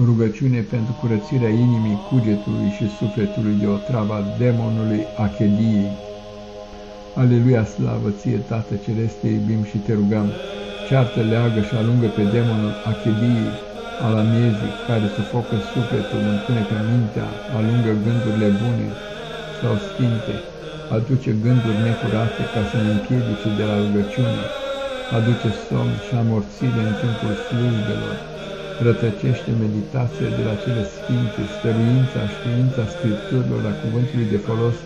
Rugăciune pentru curățirea inimii, cugetului și sufletului de otrava demonului achediei. Aleluia, slavă ție, Tată Celeste, te iubim și te rugăm, ceartă, leagă și alungă pe demonul achediei, al amiezii, care sufocă sufletul, întunecă mintea, alungă gândurile bune sau sfinte, aduce gânduri necurate ca să ne împiedice de la rugăciune, aduce somn și amorțire în timpul slujbelor, rătăcește meditația de la cele sfinte, stăruința, știința Scripturilor la cuvântului de folos,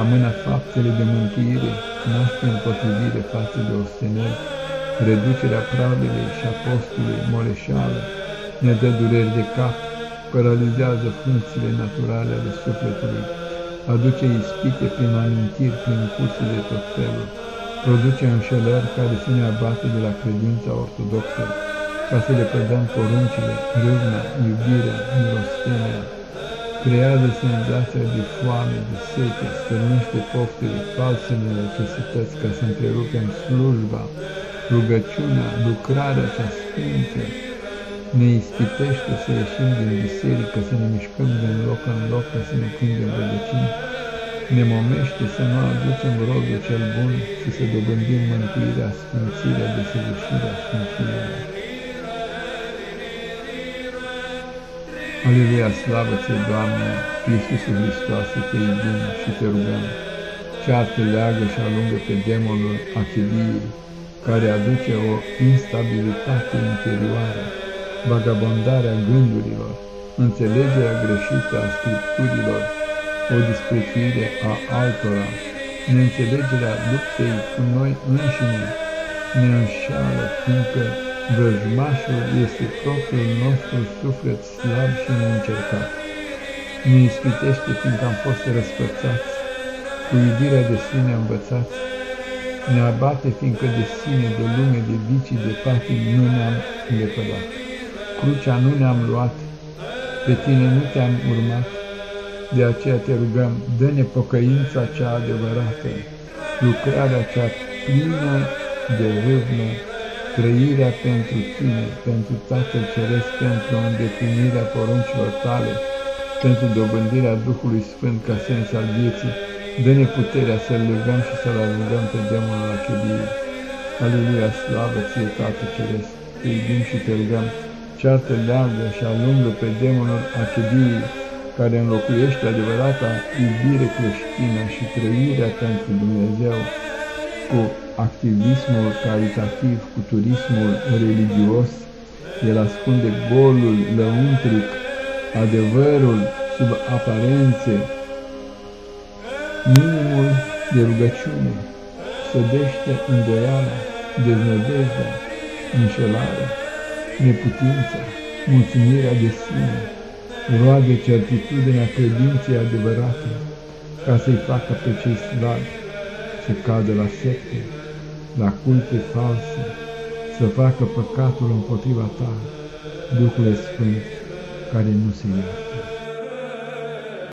amână faptele de mântuire, naște împotrivire față de ostenel, reducerea pravdei și apostolului moleșală, ne dă dureri de cap, paralizează funcțiile naturale ale sufletului, aduce ispite prin amintiri, prin curse de tot felul, produce înșelări care să ne abate de la credința ortodoxă, ca să le predăm poruncile, râvna, iubirea, milostenia, creează senzația de foame, de sete, stârnește poftele, falsele necesități ca să întrerupem slujba, rugăciunea, lucrarea cea sfântă, ne ispitește să ieșim din biserică, să ne mișcăm din loc în loc, ca să ne prindem rădăcini, ne momește să nu aducem rodul cel bun și să dobândim mântuirea, sfințirea, desăvârșirea și Aleluia, slavă ție, Doamne, Iisuse Hristoase, te iubim și te rugăm. Ceartă, leagă și alungă pe demonul achiliei, care aduce o instabilitate interioară, vagabondarea gândurilor, înțelegerea greșită a Scripturilor, o disprețuire a altora, neînțelegerea luptei cu noi înșine, ne înșală, fiindcă Vrăjmașul este propriul nostru suflet slab și neîncercat. Ne ispitește fiindcă am fost răspățați, cu iubirea de sine învățați, ne abate fiindcă de sine, de lume, de vicii, de patii nu ne-am lepădat. Crucea nu ne-am luat, pe tine nu te-am urmat, de aceea te rugăm, dă-ne pocăința cea adevărată, lucrarea cea plină de râvnă, trăirea pentru tine, pentru Tatăl Ceresc, pentru îndeplinirea poruncilor tale, pentru dobândirea Duhului Sfânt ca sens al vieții, dă-ne puterea să-L legăm și să-L alungăm pe demonul achediei. Aleluia, slavă ție, Tată Ceresc, te iubim și te rugăm, ceartă leagă și alungă pe demonul achediei, care înlocuiește adevărata iubire creștină și trăirea pentru Dumnezeu cu activismul caritativ, cu turismul religios, el ascunde golul lăuntric, adevărul sub aparențe, minimul de rugăciune, sădește îndoiala, deznădejdea, înșelarea, neputința, mulțumirea de sine, roade certitudinea credinței adevărate, ca să-i facă pe cei slabi să cadă la secte, la culte false, să facă păcatul împotriva ta, Duhul Sfânt, care nu se iartă.